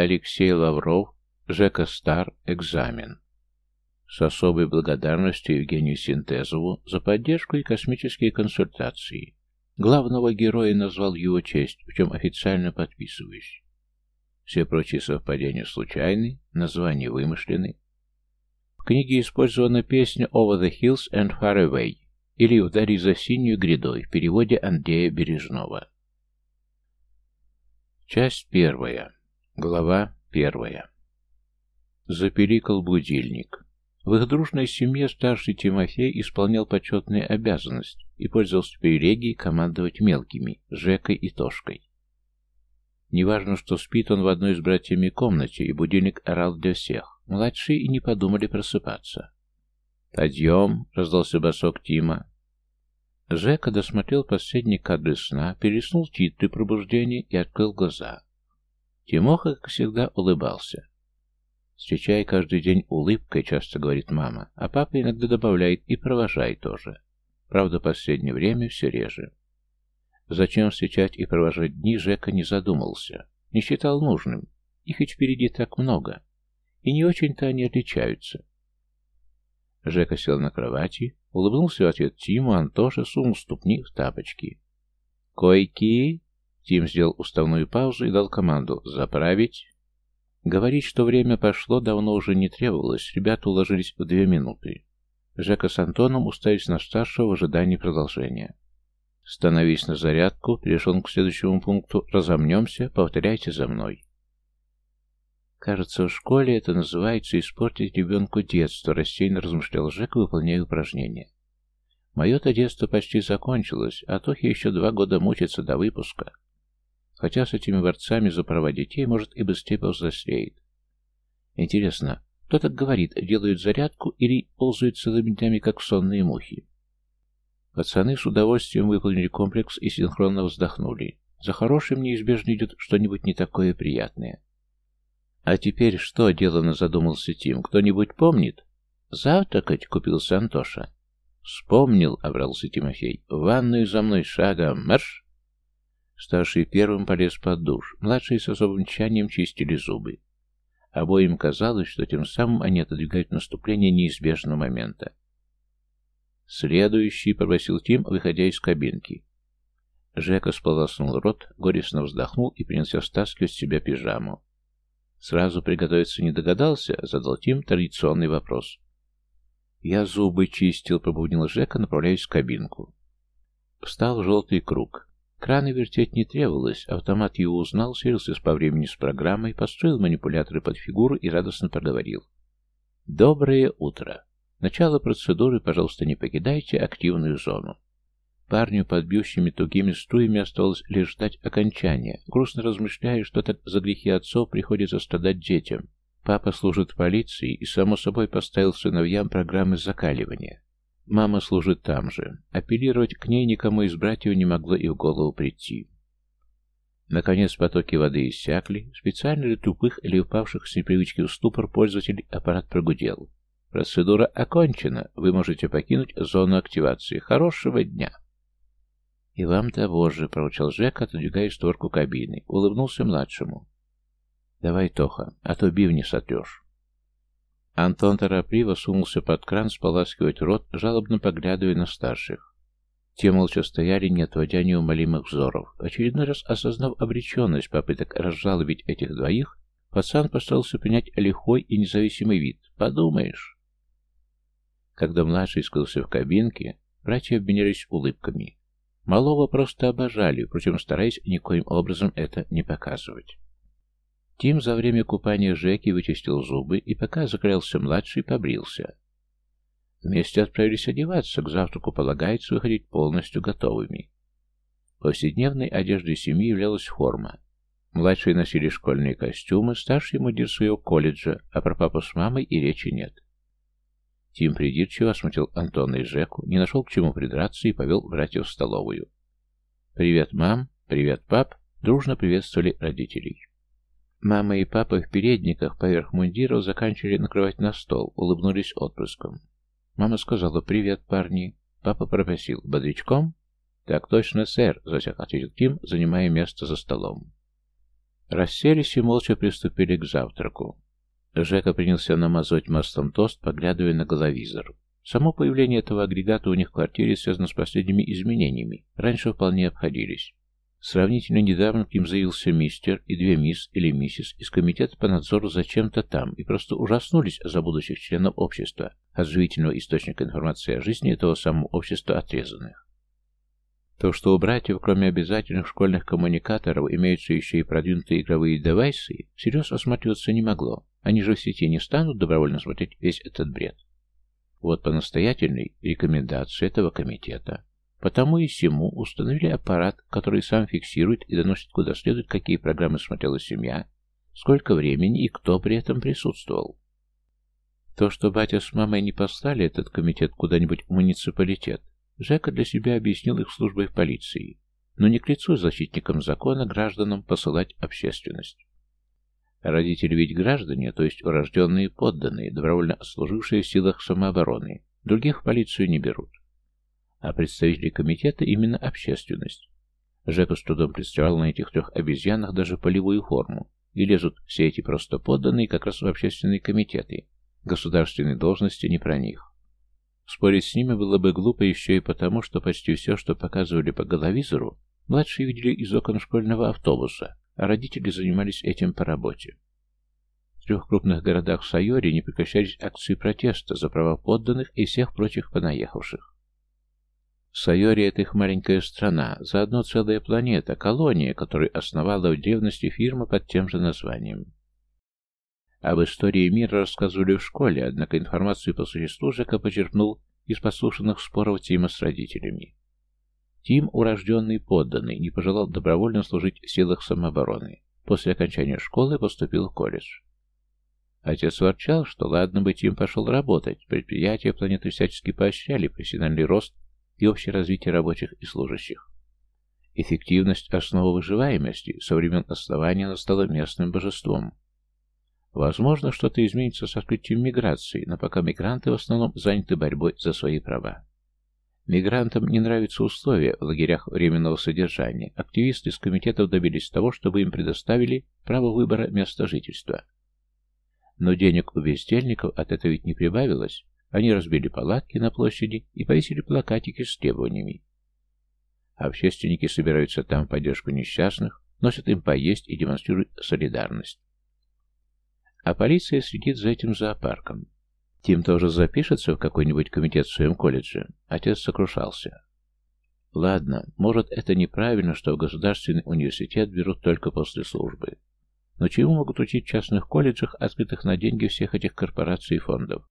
Алексей Лавров, Жека Стар, экзамен. С особой благодарностью Евгению Синтезову за поддержку и космические консультации. Главного героя назвал его честь, в чем официально подписываюсь. Все прочие совпадения случайны, названия вымышлены. В книге использована песня «Over the Hills and Far Away» или «Вдали за синюю грядой» в переводе Андрея Бережного. Часть первая. Глава первая. Запеликал будильник. В их дружной семье старший Тимофей исполнял почетные обязанности и пользовался привилегией командовать мелкими, Жекой и Тошкой. Неважно, что спит он в одной из братьями комнате, и будильник орал для всех. Младшие и не подумали просыпаться. «Подъем!» — раздался босок Тима. Жека досмотрел последние кадры сна, переснул титры пробуждения и открыл глаза. Тимоха, как всегда, улыбался. «Встречай каждый день улыбкой», — часто говорит мама, а папа иногда добавляет «и провожай тоже». Правда, последнее время все реже. Зачем встречать и провожать дни, Жека не задумался. Не считал нужным. Их ведь впереди так много. И не очень-то они отличаются. Жека сел на кровати, улыбнулся в ответ Тиму, Антоша сунул ступни в тапочки. «Койки!» Тим сделал уставную паузу и дал команду «Заправить!» Говорить, что время пошло, давно уже не требовалось, ребята уложились в две минуты. Жека с Антоном уставились на старшего в ожидании продолжения. «Становись на зарядку», перешел к следующему пункту, «разомнемся, повторяйте за мной». Кажется, в школе это называется испортить ребенку детство, рассеянно размышлял Жека, выполняя упражнения. Мое-то детство почти закончилось, а Тохе еще два года мучится до выпуска. Хотя с этими борцами за права детей, может, и быстрее повзрослеет. Интересно, кто так говорит, делают зарядку или ползают целыми днями, как сонные мухи? Пацаны с удовольствием выполнили комплекс и синхронно вздохнули. За хорошим неизбежно идет что-нибудь не такое приятное. А теперь что, делано задумался Тим, кто-нибудь помнит? Завтракать купился Антоша. Вспомнил, обрался Тимофей. В ванную за мной шагом, марш! Старший первым полез под душ, младшие с особым тщанием чистили зубы. Обоим казалось, что тем самым они отодвигают наступление неизбежного момента. «Следующий», — попросил Тим, выходя из кабинки. Жека сполоснул рот, горестно вздохнул и принялся стаскивать с себя пижаму. Сразу приготовиться не догадался, задал Тим традиционный вопрос. «Я зубы чистил», — пробудил Жека, направляясь в кабинку. Встал желтый круг. Краны вертеть не требовалось, автомат его узнал, сверился по времени с программой, построил манипуляторы под фигуру и радостно проговорил. «Доброе утро! Начало процедуры, пожалуйста, не покидайте активную зону». Парню под бьющими тугими струями оставалось лишь ждать окончания, грустно размышляя, что так за грехи отцов приходится страдать детям. Папа служит полиции и, само собой, поставил сыновьям программы закаливания. Мама служит там же. Апеллировать к ней никому из братьев не могло и в голову прийти. Наконец потоки воды иссякли. Специально для тупых или упавших с непривычки в ступор пользователей аппарат прогудел. Процедура окончена. Вы можете покинуть зону активации. Хорошего дня. «И вам того же», — проворчал Жек, отодвигая створку кабины. Улыбнулся младшему. «Давай, Тоха, а то бивни сотрешь». Антон торопливо сунулся под кран споласкивать рот, жалобно поглядывая на старших. Те молча стояли, не отводя неумолимых взоров. Очередной раз осознав обреченность попыток разжалобить этих двоих, пацан постарался принять лихой и независимый вид. «Подумаешь!» Когда младший скрылся в кабинке, братья обменялись улыбками. Малого просто обожали, впрочем, стараясь никоим образом это не показывать. Тим за время купания Жеки вычистил зубы, и пока закрылся младший, побрился. Вместе отправились одеваться, к завтраку полагается выходить полностью готовыми. Повседневной одеждой семьи являлась форма. Младшие носили школьные костюмы, старший мудир своего колледжа, а про папу с мамой и речи нет. Тим придирчиво осмотрел Антона и Жеку, не нашел к чему придраться и повел братьев в столовую. «Привет, мам! Привет, пап!» дружно приветствовали родителей. Мама и папа в передниках поверх мундиров заканчивали накрывать на стол, улыбнулись отпрыском. Мама сказала «Привет, парни». Папа попросил «Бодрячком?» «Так точно, сэр», — засяк ответил Тим, занимая место за столом. Расселись и молча приступили к завтраку. Жека принялся намазывать маслом тост, поглядывая на головизор. Само появление этого агрегата у них в квартире связано с последними изменениями. Раньше вполне обходились. Сравнительно недавно к ним заявился мистер и две мисс или миссис из комитета по надзору за чем-то там и просто ужаснулись за будущих членов общества, от живительного источника информации о жизни этого самого общества отрезанных. То, что у братьев, кроме обязательных школьных коммуникаторов, имеются еще и продвинутые игровые девайсы, всерьез осматриваться не могло. Они же в сети не станут добровольно смотреть весь этот бред. Вот по настоятельной рекомендации этого комитета. Потому и всему установили аппарат, который сам фиксирует и доносит куда следует, какие программы смотрела семья, сколько времени и кто при этом присутствовал. То, что батя с мамой не послали этот комитет куда-нибудь в муниципалитет, Жека для себя объяснил их службой в полиции, но не к лицу защитникам закона гражданам посылать общественность. Родители ведь граждане, то есть урожденные подданные, добровольно служившие в силах самообороны. Других в полицию не берут. А представители комитета именно общественность. Жека с трудом представлял на этих трех обезьянах даже полевую форму. И лезут все эти просто подданные как раз в общественные комитеты. Государственные должности не про них. Спорить с ними было бы глупо еще и потому, что почти все, что показывали по головизору, младшие видели из окон школьного автобуса, а родители занимались этим по работе. В трех крупных городах Сайори не прекращались акции протеста за права подданных и всех прочих понаехавших. Сайори — это их маленькая страна, заодно целая планета, колония, которую основала в древности фирма под тем же названием. Об истории мира рассказывали в школе, однако информацию по существу Жека почерпнул из послушанных споров Тима с родителями. Тим, урожденный подданный, не пожелал добровольно служить в силах самообороны. После окончания школы поступил в колледж. Отец ворчал, что ладно бы Тим пошел работать, предприятия планеты всячески поощряли профессиональный рост и общее развитие рабочих и служащих. Эффективность – основа выживаемости, со времен основания она стала местным божеством. Возможно, что-то изменится с открытием миграции, но пока мигранты в основном заняты борьбой за свои права. Мигрантам не нравятся условия в лагерях временного содержания. Активисты из комитетов добились того, чтобы им предоставили право выбора места жительства. Но денег у бездельников от этого ведь не прибавилось. Они разбили палатки на площади и повесили плакатики с требованиями. Общественники собираются там в поддержку несчастных, носят им поесть и демонстрируют солидарность. А полиция следит за этим зоопарком. Тим тоже запишется в какой-нибудь комитет в своем колледже. Отец сокрушался. Ладно, может это неправильно, что в государственный университет берут только после службы. Но чему могут учить в частных колледжах, открытых на деньги всех этих корпораций и фондов?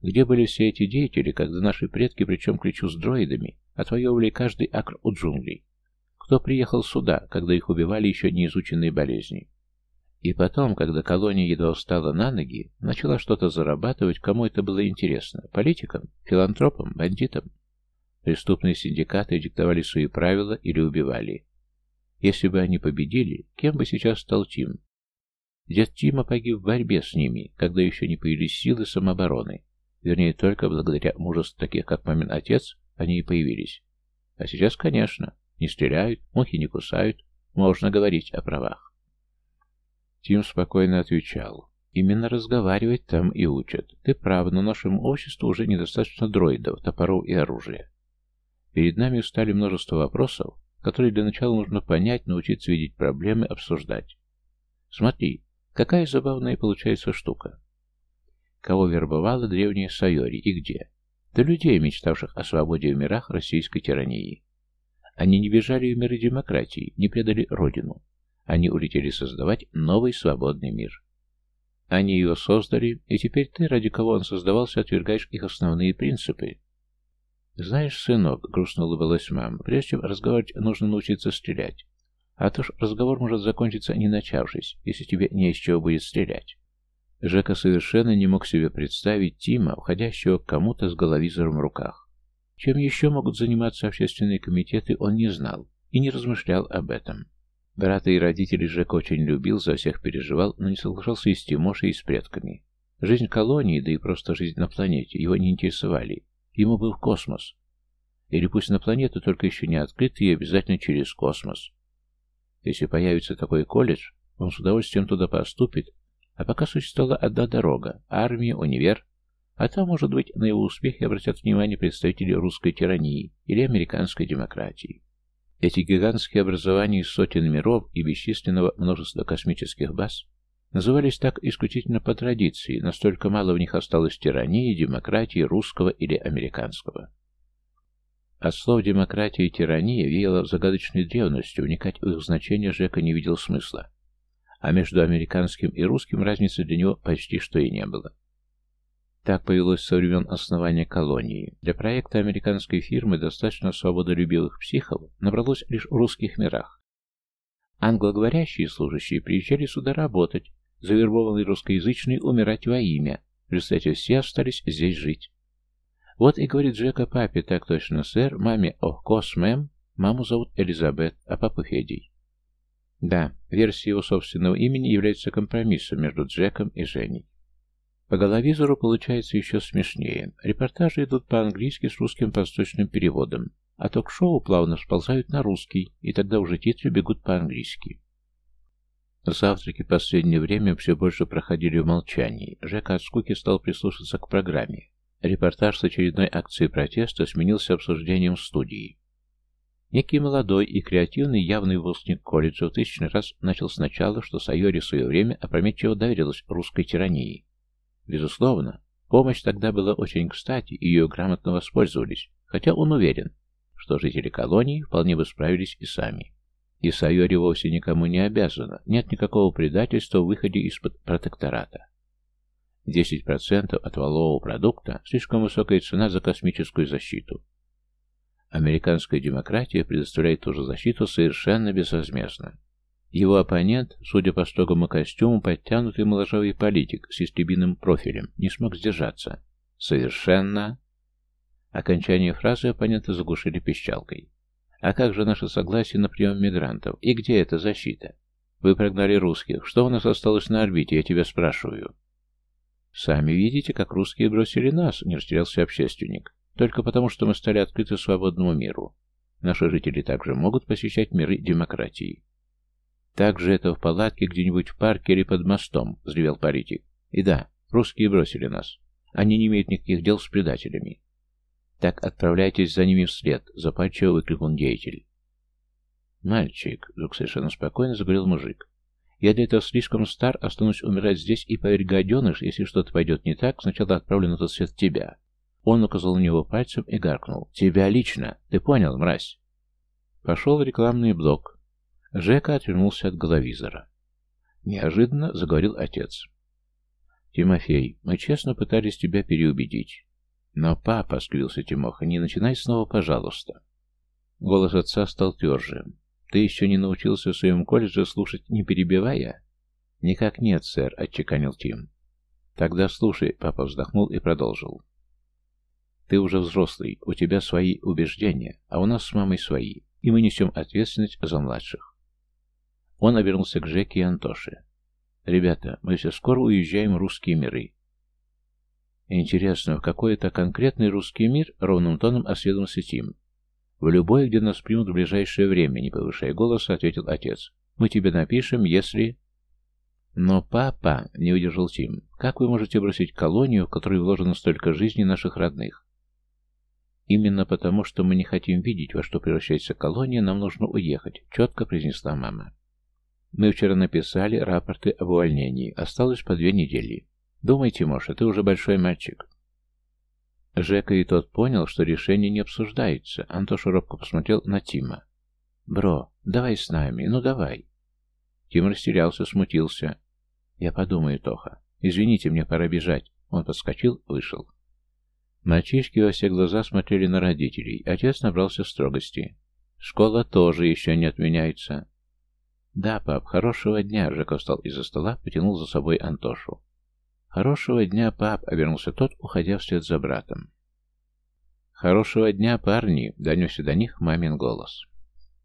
Где были все эти деятели, когда наши предки, причем кричу с дроидами, отвоевывали каждый акр у джунглей? Кто приехал сюда, когда их убивали еще неизученные болезни? И потом, когда колония едва встала на ноги, начала что-то зарабатывать, кому это было интересно? Политикам? Филантропам? Бандитам? Преступные синдикаты диктовали свои правила или убивали. Если бы они победили, кем бы сейчас стал Тим? Дед Тима погиб в борьбе с ними, когда еще не появились силы самообороны. Вернее, только благодаря мужеству таких, как мамин отец, они и появились. А сейчас, конечно, не стреляют, мухи не кусают, можно говорить о правах. Тим спокойно отвечал. Именно разговаривать там и учат. Ты прав, но нашему обществу уже недостаточно дроидов, топоров и оружия. Перед нами встали множество вопросов, которые для начала нужно понять, научиться видеть проблемы, обсуждать. Смотри, какая забавная получается штука. Кого вербовала древняя Сайори и где? Да людей, мечтавших о свободе в мирах российской тирании. Они не бежали в миры демократии, не предали родину. Они улетели создавать новый свободный мир. Они его создали, и теперь ты, ради кого он создавался, отвергаешь их основные принципы. Знаешь, сынок, грустно улыбалась мама, прежде чем разговаривать, нужно научиться стрелять. А то ж разговор может закончиться не начавшись, если тебе не из чего будет стрелять. Жека совершенно не мог себе представить Тима, входящего к кому-то с головизором в руках. Чем еще могут заниматься общественные комитеты, он не знал и не размышлял об этом. Брата и родителей Жек очень любил, за всех переживал, но не соглашался и с Тимошей, и с предками. Жизнь колонии, да и просто жизнь на планете, его не интересовали. Ему был космос. Или пусть на планету только еще не открыт, и обязательно через космос. Если появится такой колледж, Он с удовольствием туда поступит, а пока существовала одна дорога – армия, универ, а там, может быть, на его успехи обратят внимание представители русской тирании или американской демократии. Эти гигантские образования из сотен миров и бесчисленного множества космических баз назывались так исключительно по традиции, настолько мало в них осталось тирании, демократии, русского или американского. От слов «демократия» и «тирания» веяло загадочной древностью, вникать в их значение Жека не видел смысла. А между американским и русским разницы для него почти что и не было. Так повелось со времен основания колонии. Для проекта американской фирмы достаточно свободолюбивых психов набралось лишь в русских мирах. Англоговорящие служащие приезжали сюда работать, завербованные русскоязычные умирать во имя, в результате все остались здесь жить. Вот и говорит Джека папе, так точно, сэр, маме, ох, кос, мэм, маму зовут Элизабет, а папу Федей. Да, версия его собственного имени является компромиссом между Джеком и Женей. По головизору получается еще смешнее. Репортажи идут по-английски с русским восточным переводом, а ток-шоу плавно сползают на русский, и тогда уже титры бегут по-английски. Завтраки в последнее время все больше проходили в молчании. Жека от скуки стал прислушаться к программе. Репортаж с очередной акцией протеста сменился обсуждением в студии. Некий молодой и креативный явный выпускник колледжа в тысячный раз начал сначала, что Сайори в свое время опрометчиво доверилась русской тирании. Безусловно, помощь тогда была очень кстати, и ее грамотно воспользовались, хотя он уверен, что жители колонии вполне бы справились и сами. И Сайори вовсе никому не обязана, нет никакого предательства в выходе из-под протектората. 10% от валового продукта – слишком высокая цена за космическую защиту. Американская демократия предоставляет ту же защиту совершенно безвозмездно. Его оппонент, судя по строгому костюму, подтянутый моложавый политик с истребиным профилем, не смог сдержаться. Совершенно... Окончание фразы оппонента заглушили пищалкой. А как же наше согласие на прием мигрантов? И где эта защита? Вы прогнали русских. Что у нас осталось на орбите, я тебя спрашиваю. Сами видите, как русские бросили нас, не растерялся общественник. Только потому, что мы стали открыты свободному миру. Наши жители также могут посещать миры демократии. Так же это в палатке где-нибудь в парке или под мостом, взревел политик. И да, русские бросили нас. Они не имеют никаких дел с предателями. Так отправляйтесь за ними вслед, запальчиво выкрикнул деятель. Мальчик, вдруг совершенно спокойно заговорил мужик. Я для этого слишком стар, останусь умирать здесь, и, поверь, гаденыш, если что-то пойдет не так, сначала отправлю на тот свет тебя. Он указал на него пальцем и гаркнул. Тебя лично. Ты понял, мразь? Пошел рекламный блок. Жека отвернулся от головизора. Неожиданно заговорил отец. «Тимофей, мы честно пытались тебя переубедить. Но, папа, — скрился Тимоха, — не начинай снова, пожалуйста». Голос отца стал тверже. «Ты еще не научился в своем колледже слушать, не перебивая?» «Никак нет, сэр», — отчеканил Тим. «Тогда слушай», — папа вздохнул и продолжил. «Ты уже взрослый, у тебя свои убеждения, а у нас с мамой свои, и мы несем ответственность за младших. Он обернулся к Жеке и Антоше. «Ребята, мы все скоро уезжаем в русские миры». «Интересно, в какой это конкретный русский мир?» — ровным тоном осведомился Тим. «В любой, где нас примут в ближайшее время», — не повышая голоса, ответил отец. «Мы тебе напишем, если...» «Но, папа», — не выдержал Тим, — «как вы можете бросить колонию, в которой вложено столько жизни наших родных?» «Именно потому, что мы не хотим видеть, во что превращается колония, нам нужно уехать», — четко произнесла мама. Мы вчера написали рапорты об увольнении. Осталось по две недели. Думайте, Моша, ты уже большой мальчик. Жека и тот понял, что решение не обсуждается. Антоша робко посмотрел на Тима. «Бро, давай с нами, ну давай». Тим растерялся, смутился. «Я подумаю, Тоха. Извините, мне пора бежать». Он подскочил, вышел. Мальчишки во все глаза смотрели на родителей. Отец набрался строгости. «Школа тоже еще не отменяется. «Да, пап, хорошего дня!» Жека встал из-за стола, потянул за собой Антошу. «Хорошего дня, пап!» — обернулся тот, уходя вслед за братом. «Хорошего дня, парни!» — донесся до них мамин голос.